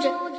soldier